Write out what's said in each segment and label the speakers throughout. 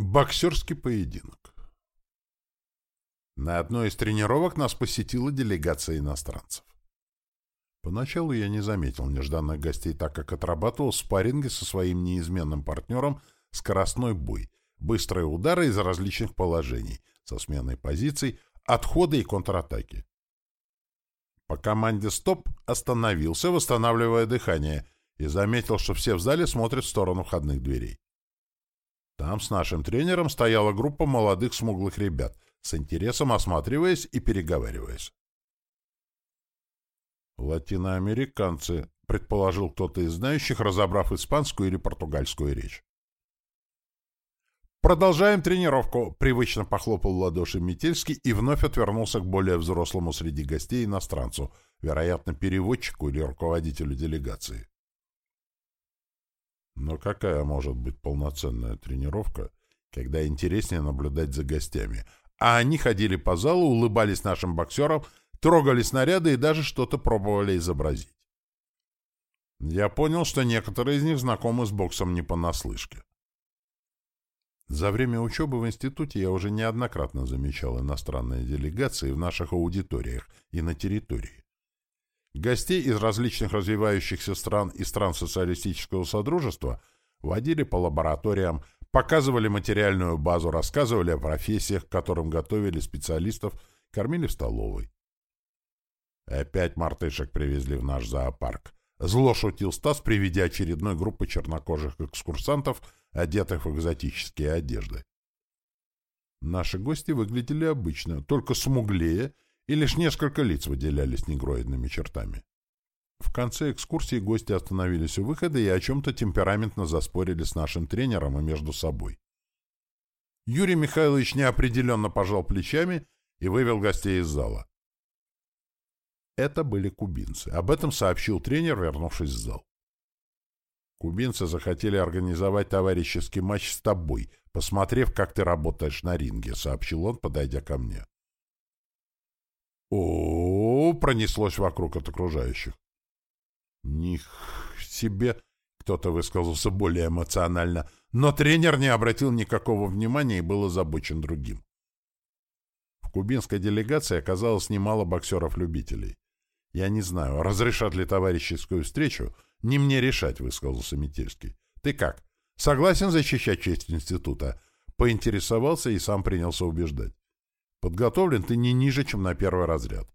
Speaker 1: Боксерский поединок. На одной из тренировок нас посетила делегация иностранцев. Поначалу я не заметил нежданных гостей, так как отрабатывал спарринги со своим неизменным партнером скоростной бой, быстрые удары из различных положений, со сменой позиций, отхода и контратаки. По команде «Стоп» остановился, восстанавливая дыхание, и заметил, что все в зале смотрят в сторону входных дверей. Там с нашим тренером стояла группа молодых смуглых ребят, с интересом осматриваясь и переговариваясь. «Латиноамериканцы», — предположил кто-то из знающих, разобрав испанскую или португальскую речь. «Продолжаем тренировку», — привычно похлопал в ладоши Метельский и вновь отвернулся к более взрослому среди гостей иностранцу, вероятно, переводчику или руководителю делегации. Но какая может быть полноценная тренировка, когда интереснее наблюдать за гостями? А они ходили по залу, улыбались нашим боксерам, трогали снаряды и даже что-то пробовали изобразить. Я понял, что некоторые из них знакомы с боксом не понаслышке. За время учебы в институте я уже неоднократно замечал иностранные делегации в наших аудиториях и на территории. Гостей из различных развивающихся стран и стран социалистического содружества водили по лабораториям, показывали материальную базу, рассказывали о профессиях, к которым готовили специалистов, кормили в столовой. Опять мартышек привезли в наш зоопарк. Зло шутил Стас при виде очередной группы чернокожих экскурсантов, одетых в экзотические одежды. Наши гости выглядели обычно, только смуглее — и лишь несколько лиц выделялись негроидными чертами. В конце экскурсии гости остановились у выхода и о чем-то темпераментно заспорили с нашим тренером и между собой. Юрий Михайлович неопределенно пожал плечами и вывел гостей из зала. Это были кубинцы. Об этом сообщил тренер, вернувшись в зал. Кубинцы захотели организовать товарищеский матч с тобой, посмотрев, как ты работаешь на ринге, сообщил он, подойдя ко мне о, пронеслось вокруг от окружающих. «Них себе!» — кто-то высказался более эмоционально, но тренер не обратил никакого внимания и был озабочен другим. В кубинской делегации оказалось немало боксеров-любителей. «Я не знаю, разрешат ли товарищескую встречу, не мне решать», — высказался Метельский. «Ты как? Согласен защищать честь института?» Поинтересовался и сам принялся убеждать. Подготовлен ты не ниже, чем на первый разряд.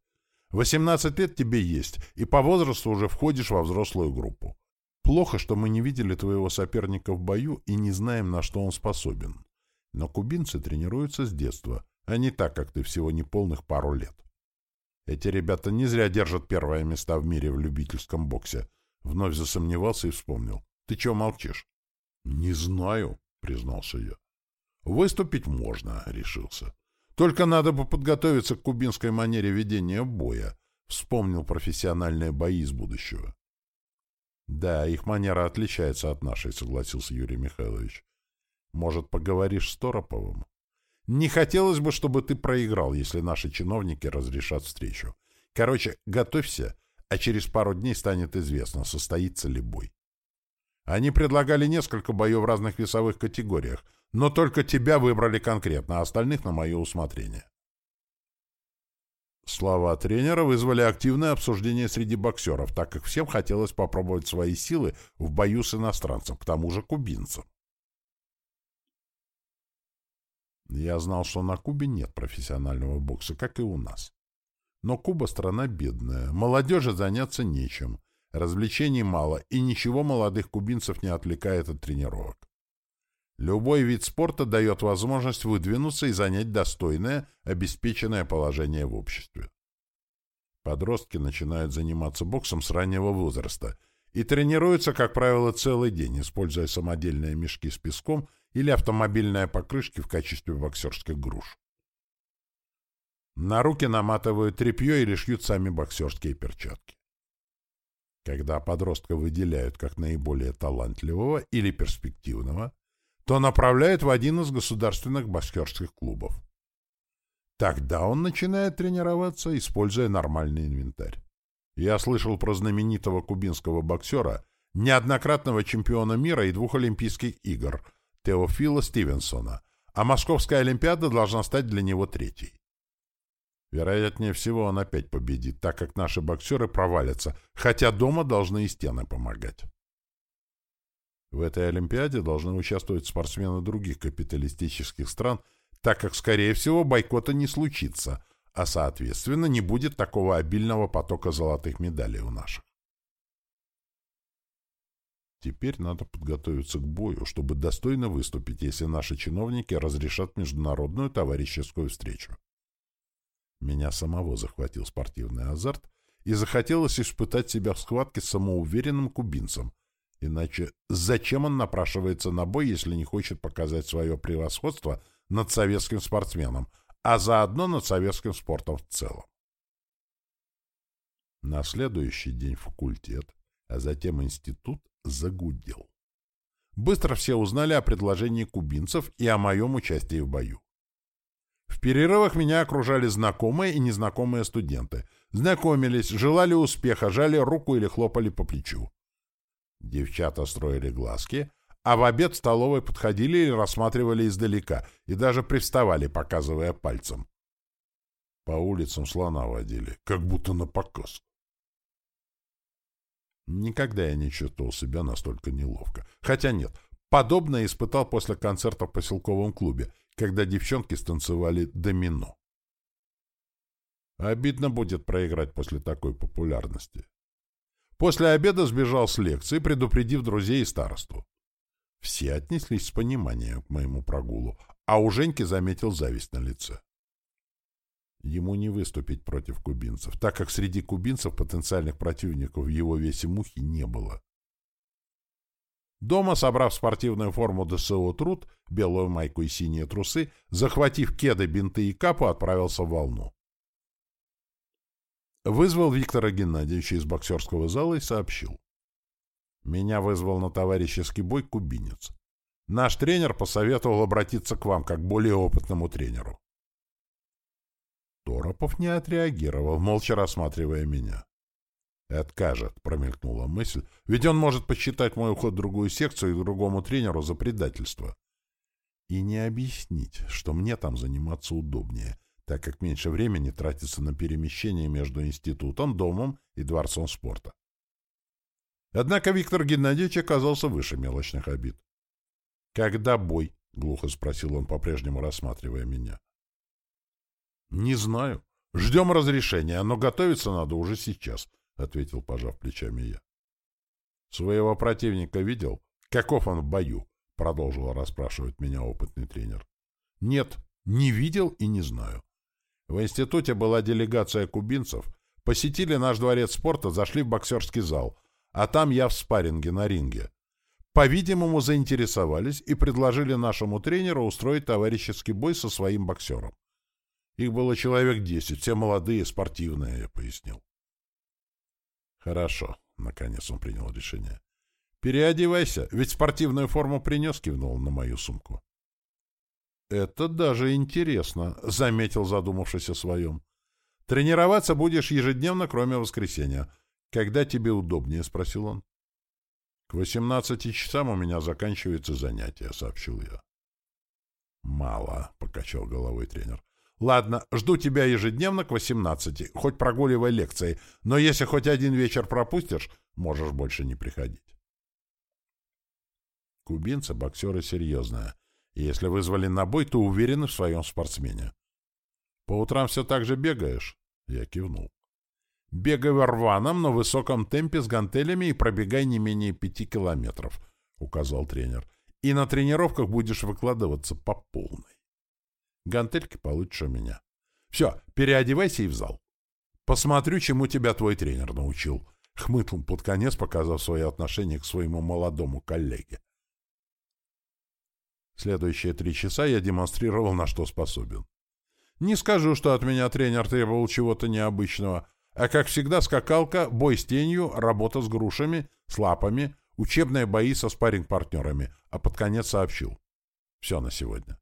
Speaker 1: 18 лет тебе есть, и по возрасту уже входишь во взрослую группу. Плохо, что мы не видели твоего соперника в бою и не знаем, на что он способен. Но кубинцы тренируются с детства, а не так, как ты всего неполных пару лет. Эти ребята не зря держат первое место в мире в любительском боксе. Вновь засомневался и вспомнил. Ты чего молчишь? — Не знаю, — признался я. — Выступить можно, — решился. Только надо бы подготовиться к кубинской манере ведения боя. Вспомнил профессиональные бои из будущего. Да, их манера отличается от нашей, согласился Юрий Михайлович. Может, поговоришь с Тороповым? Не хотелось бы, чтобы ты проиграл, если наши чиновники разрешат встречу. Короче, готовься, а через пару дней станет известно, состоится ли бой. Они предлагали несколько боев в разных весовых категориях, но только тебя выбрали конкретно, а остальных на мое усмотрение. Слова тренера вызвали активное обсуждение среди боксеров, так как всем хотелось попробовать свои силы в бою с иностранцем, к тому же кубинцем. Я знал, что на Кубе нет профессионального бокса, как и у нас. Но Куба — страна бедная, молодежи заняться нечем, развлечений мало, и ничего молодых кубинцев не отвлекает от тренировок. Любой вид спорта дает возможность выдвинуться и занять достойное, обеспеченное положение в обществе. Подростки начинают заниматься боксом с раннего возраста и тренируются, как правило, целый день, используя самодельные мешки с песком или автомобильные покрышки в качестве боксерских груш. На руки наматывают тряпье или шьют сами боксерские перчатки. Когда подростка выделяют как наиболее талантливого или перспективного, то направляет в один из государственных боксерских клубов. Тогда он начинает тренироваться, используя нормальный инвентарь. Я слышал про знаменитого кубинского боксера, неоднократного чемпиона мира и двух Олимпийских игр, Теофила Стивенсона, а Московская Олимпиада должна стать для него третьей. Вероятнее всего, он опять победит, так как наши боксеры провалятся, хотя дома должны и стены помогать. В этой Олимпиаде должны участвовать спортсмены других капиталистических стран, так как, скорее всего, бойкота не случится, а, соответственно, не будет такого обильного потока золотых медалей у наших. Теперь надо подготовиться к бою, чтобы достойно выступить, если наши чиновники разрешат международную товарищескую встречу. Меня самого захватил спортивный азарт, и захотелось испытать себя в схватке с самоуверенным кубинцем. Иначе зачем он напрашивается на бой, если не хочет показать свое превосходство над советским спортсменом, а заодно над советским спортом в целом? На следующий день факультет, а затем институт загудел. Быстро все узнали о предложении кубинцев и о моем участии в бою. В перерывах меня окружали знакомые и незнакомые студенты. Знакомились, желали успеха, жали руку или хлопали по плечу. Девчата строили глазки, а в обед в столовой подходили и рассматривали издалека, и даже приставали, показывая пальцем. По улицам слона водили, как будто на показ. Никогда я не чувствовал себя настолько неловко. Хотя нет, подобное испытал после концерта в поселковом клубе, когда девчонки станцевали домино. Обидно будет проиграть после такой популярности. После обеда сбежал с лекции, предупредив друзей и старосту. Все отнеслись с пониманием к моему прогулу, а у Женьки заметил зависть на лице. Ему не выступить против кубинцев, так как среди кубинцев потенциальных противников в его весе мухи не было. Дома, собрав спортивную форму ДСО «Труд», белую майку и синие трусы, захватив кеды, бинты и капу, отправился в волну. Вызвал Виктора Геннадьевича из боксерского зала и сообщил. Меня вызвал на товарищеский бой кубинец. Наш тренер посоветовал обратиться к вам, как более опытному тренеру. Торопов не отреагировал, молча рассматривая меня. «Откажет», — промелькнула мысль, «ведь он может посчитать мой уход в другую секцию и другому тренеру за предательство». И не объяснить, что мне там заниматься удобнее, так как меньше времени тратится на перемещение между институтом, домом и дворцом спорта. Однако Виктор Геннадьевич оказался выше мелочных обид. «Когда бой?» — глухо спросил он, по-прежнему рассматривая меня. «Не знаю. Ждем разрешения, но готовиться надо уже сейчас», — ответил, пожав плечами я. «Своего противника видел? Каков он в бою?» — продолжил расспрашивать меня опытный тренер. «Нет, не видел и не знаю. В институте была делегация кубинцев, посетили наш дворец спорта, зашли в боксерский зал, а там я в спарринге на ринге. По-видимому, заинтересовались и предложили нашему тренеру устроить товарищеский бой со своим боксером. Их было человек десять, все молодые, спортивные, я пояснил. Хорошо, наконец он принял решение. Переодевайся, ведь спортивную форму принес, кивнул на мою сумку. Это даже интересно, заметил задумавшись о своем. Тренироваться будешь ежедневно, кроме воскресенья. Когда тебе удобнее, спросил он. К восемнадцати часам у меня заканчивается занятие, сообщил я. Мало, покачал головой тренер. Ладно, жду тебя ежедневно к 18, хоть прогуливай лекции, но если хоть один вечер пропустишь, можешь больше не приходить. Кубинцы — боксеры серьезные, если вызвали на бой, то уверены в своем спортсмене. По утрам все так же бегаешь? Я кивнул. Бегай в рваном, но высоком темпе с гантелями и пробегай не менее пяти километров, указал тренер. И на тренировках будешь выкладываться по полной. Гантельки получше меня. Все, переодевайся и в зал. Посмотрю, чему тебя твой тренер научил. Хмыкнул под конец, показав свое отношение к своему молодому коллеге. Следующие три часа я демонстрировал, на что способен. Не скажу, что от меня тренер требовал чего-то необычного, а, как всегда, скакалка, бой с тенью, работа с грушами, с лапами, учебные бои со спарринг-партнерами, а под конец сообщил. Все на сегодня.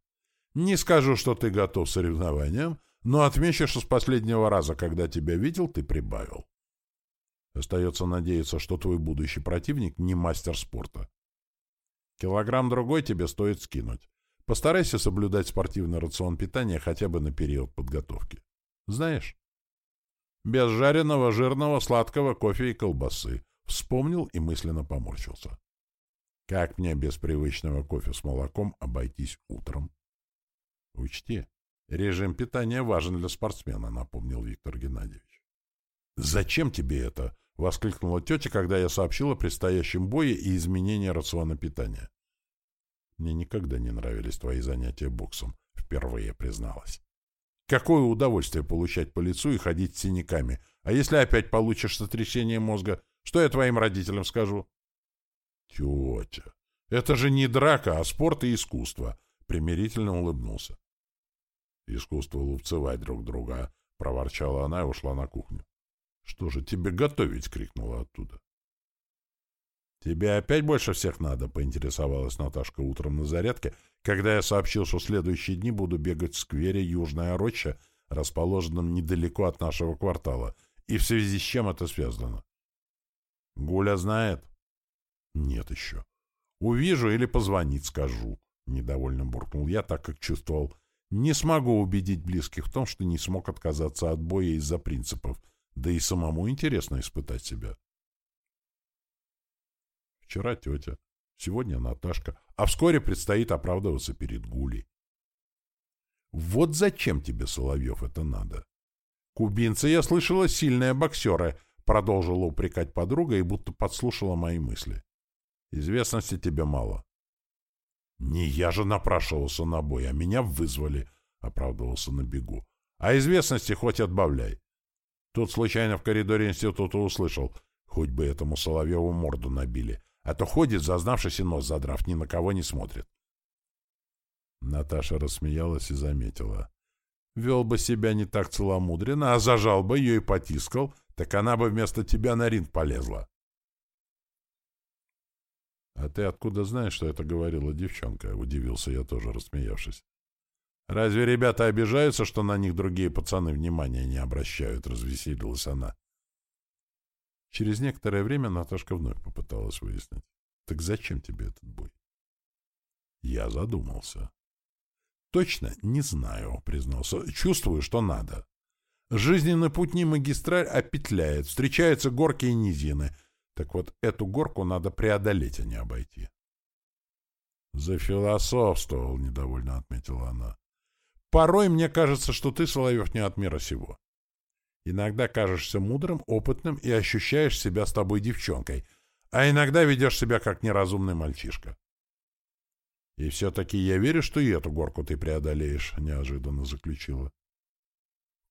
Speaker 1: Не скажу, что ты готов к соревнованиям, но отмечу, что с последнего раза, когда тебя видел, ты прибавил. Остается надеяться, что твой будущий противник не мастер спорта. Килограмм другой тебе стоит скинуть. Постарайся соблюдать спортивный рацион питания хотя бы на период подготовки. Знаешь? Без жареного, жирного, сладкого кофе и колбасы. Вспомнил и мысленно поморщился. Как мне без привычного кофе с молоком обойтись утром? Учти, режим питания важен для спортсмена, напомнил Виктор Геннадьевич. Зачем тебе это? Воскликнула тетя, когда я сообщила о предстоящем бое и изменении рациона питания. Мне никогда не нравились твои занятия боксом, впервые призналась. Какое удовольствие получать по лицу и ходить с синяками. А если опять получишь сотрясение мозга, что я твоим родителям скажу? Тетя, это же не драка, а спорт и искусство, примирительно улыбнулся. Искусство лупцевать друг друга, проворчала она и ушла на кухню. Что же тебе готовить? крикнула оттуда. «Тебе опять больше всех надо?» — поинтересовалась Наташка утром на зарядке, когда я сообщил, что следующие дни буду бегать в сквере Южная Роща, расположенном недалеко от нашего квартала, и в связи с чем это связано. «Гуля знает?» «Нет еще. Увижу или позвонить скажу», — недовольно буркнул я, так как чувствовал, не смогу убедить близких в том, что не смог отказаться от боя из-за принципов, да и самому интересно испытать себя. Вчера тетя, сегодня Наташка, а вскоре предстоит оправдываться перед Гулей. Вот зачем тебе, Соловьев, это надо? Кубинцы, я слышала, сильные боксеры, продолжила упрекать подруга и будто подслушала мои мысли. Известности тебе мало. Не я же напрашивался на бой, а меня вызвали, оправдывался на бегу. А известности хоть отбавляй. Тут случайно в коридоре института услышал, хоть бы этому Соловьеву морду набили а то ходит, зазнавшись и нос задрав, ни на кого не смотрит. Наташа рассмеялась и заметила. Вел бы себя не так целомудренно, а зажал бы ее и потискал, так она бы вместо тебя на ринг полезла. — А ты откуда знаешь, что это говорила девчонка? — удивился я тоже, рассмеявшись. — Разве ребята обижаются, что на них другие пацаны внимания не обращают? — развеселилась она. Через некоторое время Наташка вновь попыталась выяснить. «Так зачем тебе этот бой?» Я задумался. «Точно не знаю», — признался. «Чувствую, что надо. Жизненный путь не магистраль, а петляет. Встречаются горки и низины. Так вот, эту горку надо преодолеть, а не обойти». «Зафилософствовал», — недовольно отметила она. «Порой мне кажется, что ты, Соловьев, не от мира сего. Иногда кажешься мудрым, опытным и ощущаешь себя с тобой девчонкой, а иногда ведешь себя как неразумный мальчишка. И все-таки я верю, что и эту горку ты преодолеешь, — неожиданно заключила.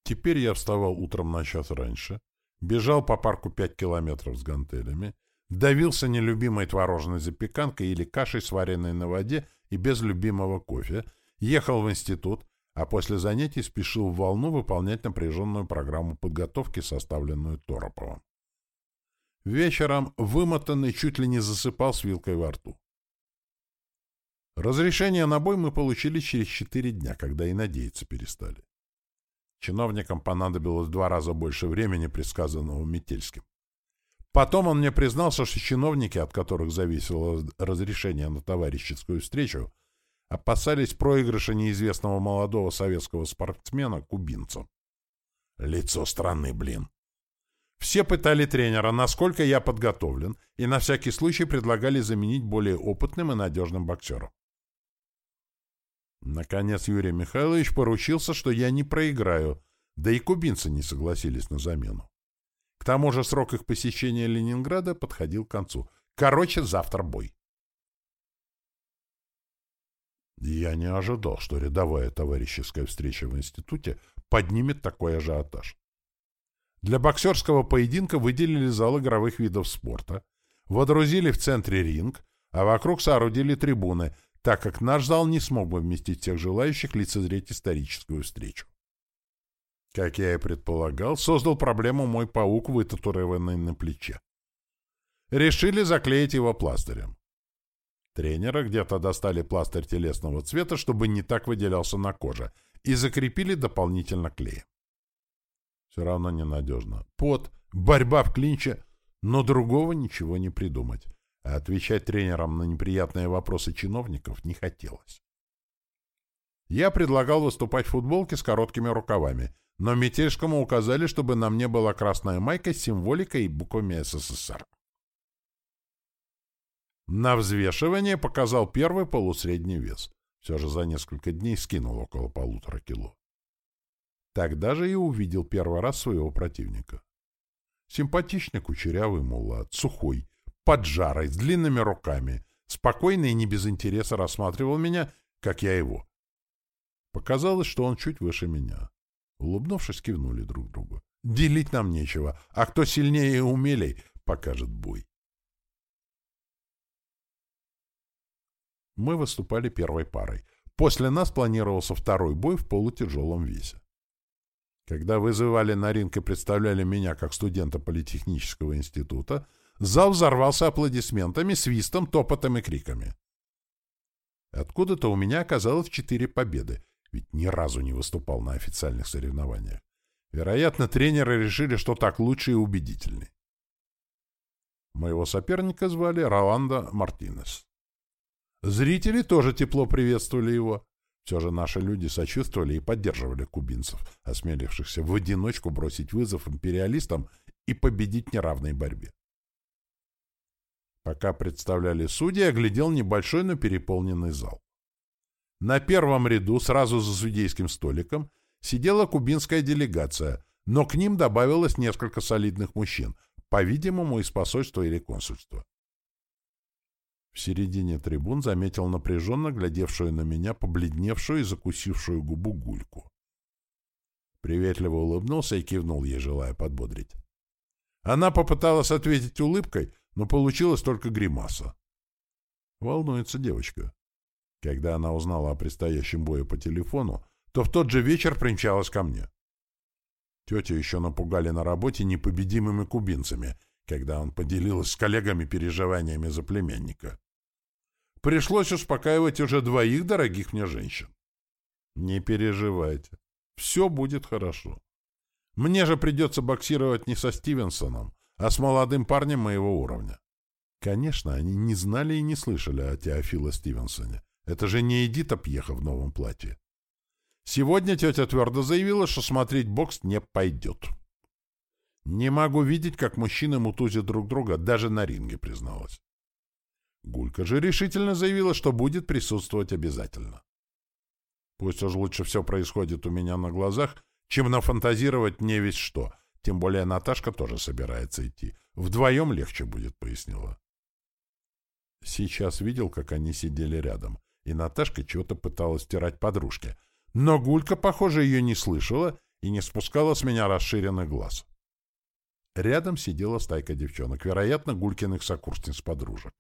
Speaker 1: Теперь я вставал утром на час раньше, бежал по парку пять километров с гантелями, давился нелюбимой творожной запеканкой или кашей, сваренной на воде и без любимого кофе, ехал в институт, а после занятий спешил в волну выполнять напряженную программу подготовки, составленную Тороповым. Вечером, вымотанный, чуть ли не засыпал с вилкой во рту. Разрешение на бой мы получили через четыре дня, когда и надеяться перестали. Чиновникам понадобилось два раза больше времени, предсказанного Метельским. Потом он мне признался, что чиновники, от которых зависело разрешение на товарищескую встречу, опасались проигрыша неизвестного молодого советского спортсмена кубинцам. Лицо страны, блин. Все пытали тренера, насколько я подготовлен, и на всякий случай предлагали заменить более опытным и надежным боксером. Наконец Юрий Михайлович поручился, что я не проиграю, да и кубинцы не согласились на замену. К тому же срок их посещения Ленинграда подходил к концу. Короче, завтра бой. Я не ожидал, что рядовая товарищеская встреча в институте поднимет такой ажиотаж. Для боксерского поединка выделили зал игровых видов спорта, водрузили в центре ринг, а вокруг соорудили трибуны, так как наш зал не смог бы вместить всех желающих лицезреть историческую встречу. Как я и предполагал, создал проблему мой паук, вытатуированный на плече. Решили заклеить его пластырем. Тренера где-то достали пластырь телесного цвета, чтобы не так выделялся на коже, и закрепили дополнительно клеем. Все равно ненадежно. Пот, борьба в клинче, но другого ничего не придумать. А отвечать тренерам на неприятные вопросы чиновников не хотелось. Я предлагал выступать в футболке с короткими рукавами, но Метельскому указали, чтобы на мне была красная майка с символикой и буквами СССР. На взвешивание показал первый полусредний вес. Все же за несколько дней скинул около полутора кило. Тогда же и увидел первый раз своего противника. Симпатичный кучерявый мулат, сухой, поджарый, с длинными руками, спокойно и не без интереса рассматривал меня, как я его. Показалось, что он чуть выше меня. Улыбнувшись, кивнули друг другу. Делить нам нечего, а кто сильнее и умелей, покажет бой. Мы выступали первой парой. После нас планировался второй бой в полутяжелом весе. Когда вызывали на ринг и представляли меня как студента Политехнического института, зал взорвался аплодисментами, свистом, топотом и криками. Откуда-то у меня оказалось четыре победы, ведь ни разу не выступал на официальных соревнованиях. Вероятно, тренеры решили, что так лучше и убедительней. Моего соперника звали Роланда Мартинес. Зрители тоже тепло приветствовали его. Все же наши люди сочувствовали и поддерживали кубинцев, осмелившихся в одиночку бросить вызов империалистам и победить в неравной борьбе. Пока представляли судьи, оглядел небольшой, но переполненный зал. На первом ряду, сразу за судейским столиком, сидела кубинская делегация, но к ним добавилось несколько солидных мужчин, по-видимому, из посольства или консульства. В середине трибун заметил напряженно глядевшую на меня побледневшую и закусившую губу гульку. Приветливо улыбнулся и кивнул ей, желая подбодрить. Она попыталась ответить улыбкой, но получилась только гримаса. Волнуется девочка. Когда она узнала о предстоящем бою по телефону, то в тот же вечер примчалась ко мне. Тетю еще напугали на работе непобедимыми кубинцами, когда он поделилась с коллегами переживаниями за племянника. Пришлось успокаивать уже двоих дорогих мне женщин. Не переживайте, все будет хорошо. Мне же придется боксировать не со Стивенсоном, а с молодым парнем моего уровня. Конечно, они не знали и не слышали о Теофиле Стивенсоне, это же не Эдита Пьеха в новом платье. Сегодня тетя твердо заявила, что смотреть бокс не пойдет. Не могу видеть, как мужчины мутузят друг друга, даже на ринге призналась. Гулька же решительно заявила, что будет присутствовать обязательно. Пусть уж лучше все происходит у меня на глазах, чем нафантазировать не весь что. Тем более Наташка тоже собирается идти. Вдвоем легче будет, пояснила. Сейчас видел, как они сидели рядом и Наташка чего-то пыталась стирать подружке. Но Гулька, похоже, ее не слышала и не спускала с меня расширенный глаз. Рядом сидела стайка девчонок, вероятно, Гулькиных сокурсниц-подружек.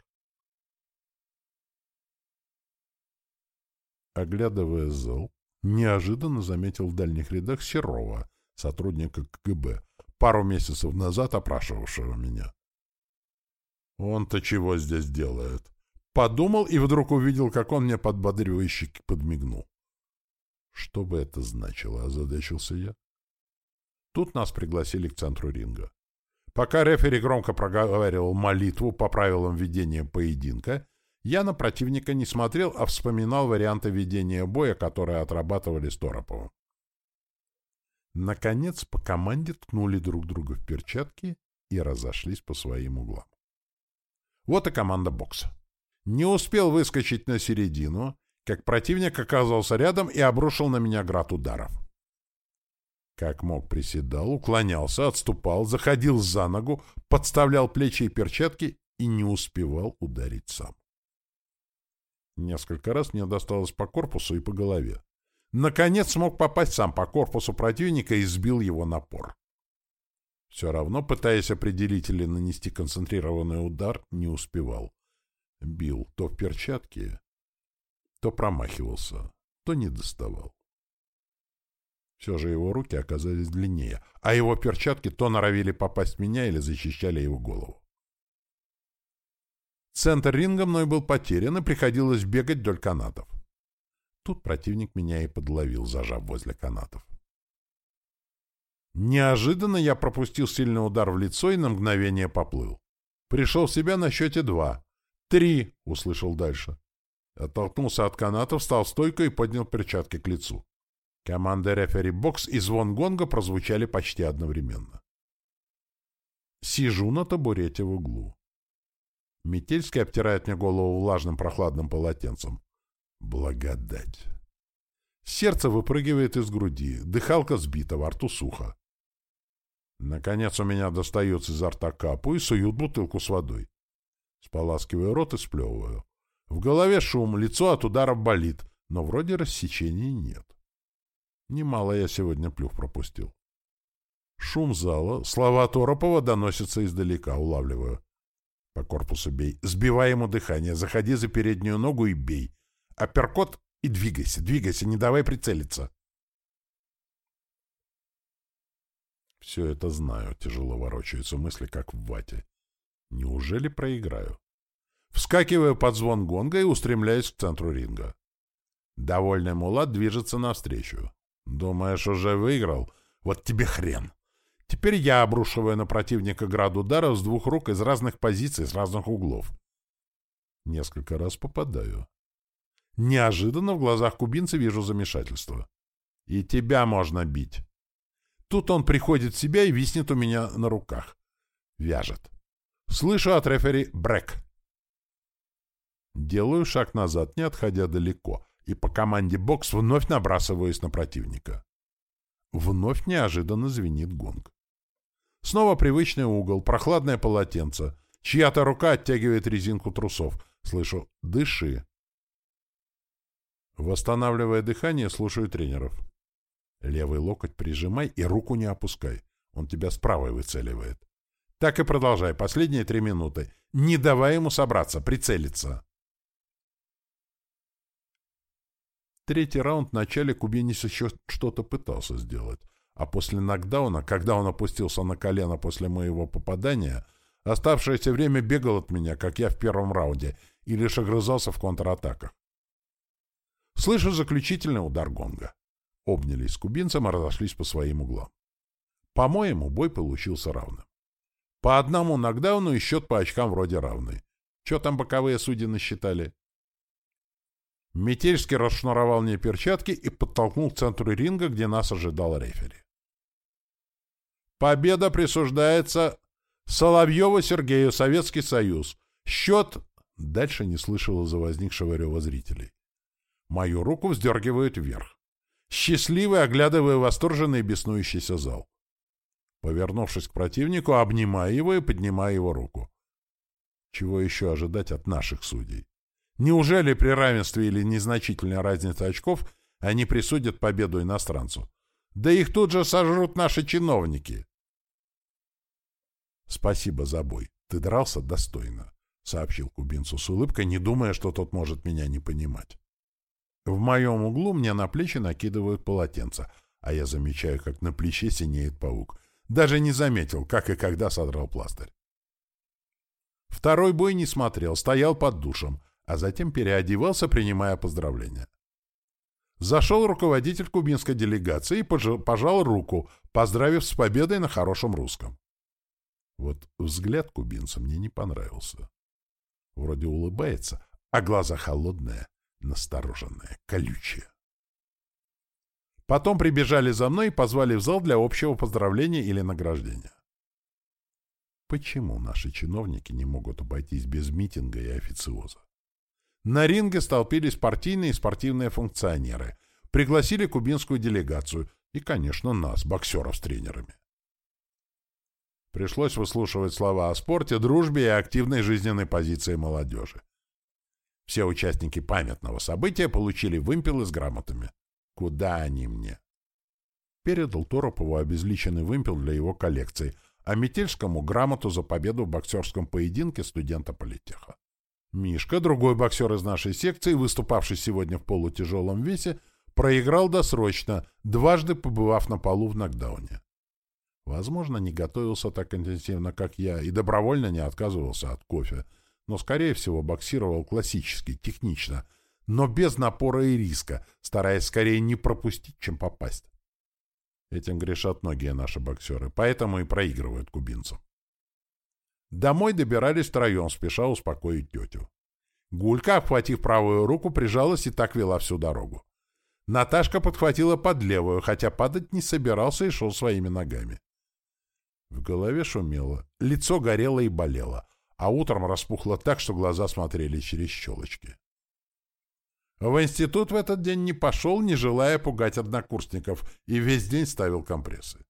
Speaker 1: Оглядывая зал, неожиданно заметил в дальних рядах Серова, сотрудника КГБ, пару месяцев назад опрашивавшего меня. «Он-то чего здесь делает?» Подумал и вдруг увидел, как он мне подбодривающе подмигнул. Что бы это значило, озадачился я. Тут нас пригласили к центру ринга. Пока рефери громко проговаривал молитву по правилам ведения поединка, я на противника не смотрел, а вспоминал варианты ведения боя, которые отрабатывали с Тороповым. Наконец, по команде ткнули друг друга в перчатки и разошлись по своим углам. Вот и команда бокса. Не успел выскочить на середину, как противник оказался рядом и обрушил на меня град ударов. Как мог, приседал, уклонялся, отступал, заходил за ногу, подставлял плечи и перчатки и не успевал ударить сам. Несколько раз мне досталось по корпусу и по голове. Наконец смог попасть сам по корпусу противника и сбил его напор. Все равно, пытаясь определить или нанести концентрированный удар, не успевал. Бил то в перчатке, то промахивался, то не доставал. Все же его руки оказались длиннее, а его перчатки то норовили попасть меня или защищали его голову. Центр ринга мной был потерян, и приходилось бегать вдоль канатов. Тут противник меня и подловил, зажав возле канатов. Неожиданно я пропустил сильный удар в лицо и на мгновение поплыл. Пришел в себя на счете два. «Три!» — услышал дальше. Оттолкнулся от каната, встал стойко и поднял перчатки к лицу. Команда рефери бокс и звон гонга прозвучали почти одновременно. Сижу на табурете в углу. Метельский обтирает мне голову влажным прохладным полотенцем. Благодать. Сердце выпрыгивает из груди, дыхалка сбита, во рту сухо. Наконец у меня достают изо рта капу и суют бутылку с водой. Споласкиваю рот и сплевываю. В голове шум, лицо от ударов болит, но вроде рассечений нет. Немало я сегодня плюх пропустил. Шум зала, слова Торопова доносятся издалека, улавливаю. По корпусу бей. Сбивай ему дыхание, заходи за переднюю ногу и бей. Апперкот и двигайся, двигайся, не давай прицелиться. Все это знаю, тяжело ворочаются мысли, как в вате. Неужели проиграю? Вскакиваю под звон гонга и устремляюсь к центру ринга. Довольный мулат движется навстречу. Думаешь, уже выиграл? Вот тебе хрен. Теперь я обрушиваю на противника град ударов с двух рук из разных позиций, с разных углов. Несколько раз попадаю. Неожиданно в глазах кубинца вижу замешательство. И тебя можно бить. Тут он приходит в себя и виснет у меня на руках. Вяжет. Слышу от рефери «Брэк». Делаю шаг назад, не отходя далеко, и по команде «Бокс» вновь набрасываюсь на противника. Вновь неожиданно звенит гонг. Снова привычный угол, прохладное полотенце. Чья-то рука оттягивает резинку трусов. Слышу «Дыши». Восстанавливая дыхание, слушаю тренеров. Левый локоть прижимай и руку не опускай. Он тебя с правой выцеливает. Так и продолжай. Последние три минуты. Не давай ему собраться, прицелиться. Третий раунд в начале кубинец еще что-то пытался сделать. А после нокдауна, когда он опустился на колено после моего попадания, оставшееся время бегал от меня, как я в первом раунде, и лишь огрызался в контратаках. Слышу заключительный удар гонга. Обнялись с кубинцем и разошлись по своим углам. По-моему, бой получился равным. По одному нокдауну и счет по очкам вроде равный. Че там боковые судьи насчитали? Метельский расшнуровал мне перчатки и подтолкнул к центру ринга, где нас ожидал рефери. Победа присуждается Соловьеву Сергею, Советский Союз. Счет... Дальше не слышал из-за возникшего рева зрителей. Мою руку вздергивают вверх. Счастливый, оглядывая восторженный и беснующийся зал. Повернувшись к противнику, обнимаю его и поднимаю его руку. Чего еще ожидать от наших судей? Неужели при равенстве или незначительной разнице очков они присудят победу иностранцу? Да их тут же сожрут наши чиновники. «Спасибо за бой. Ты дрался достойно», — сообщил кубинцу с улыбкой, не думая, что тот может меня не понимать. В моем углу мне на плечи накидывают полотенце, а я замечаю, как на плече синеет паук. Даже не заметил, как и когда содрал пластырь. Второй бой не смотрел, стоял под душем, а затем переодевался, принимая поздравления. Зашел руководитель кубинской делегации и пожал руку, поздравив с победой на хорошем русском. Вот взгляд кубинца мне не понравился. Вроде улыбается, а глаза холодные, настороженные, колючие. Потом прибежали за мной и позвали в зал для общего поздравления или награждения. Почему наши чиновники не могут обойтись без митинга и официоза? На ринге столпились партийные и спортивные функционеры, пригласили кубинскую делегацию и, конечно, нас, боксеров с тренерами. Пришлось выслушивать слова о спорте, дружбе и активной жизненной позиции молодежи. Все участники памятного события получили вымпелы с грамотами. Куда они мне? Передал Торопову обезличенный вымпел для его коллекции, а Метельскому грамоту за победу в боксерском поединке студента политеха. Мишка, другой боксер из нашей секции, выступавший сегодня в полутяжелом весе, проиграл досрочно, дважды побывав на полу в нокдауне. Возможно, не готовился так интенсивно, как я, и добровольно не отказывался от кофе, но, скорее всего, боксировал классически, технично, но без напора и риска, стараясь скорее не пропустить, чем попасть. Этим грешат многие наши боксеры, поэтому и проигрывают кубинцам. Домой добирались втроем, спеша успокоить тетю. Гулька, обхватив правую руку, прижалась и так вела всю дорогу. Наташка подхватила под левую, хотя падать не собирался и шел своими ногами. В голове шумело, лицо горело и болело, а утром распухло так, что глаза смотрели через щелочки. В институт в этот день не пошел, не желая пугать однокурсников, и весь день ставил компрессы.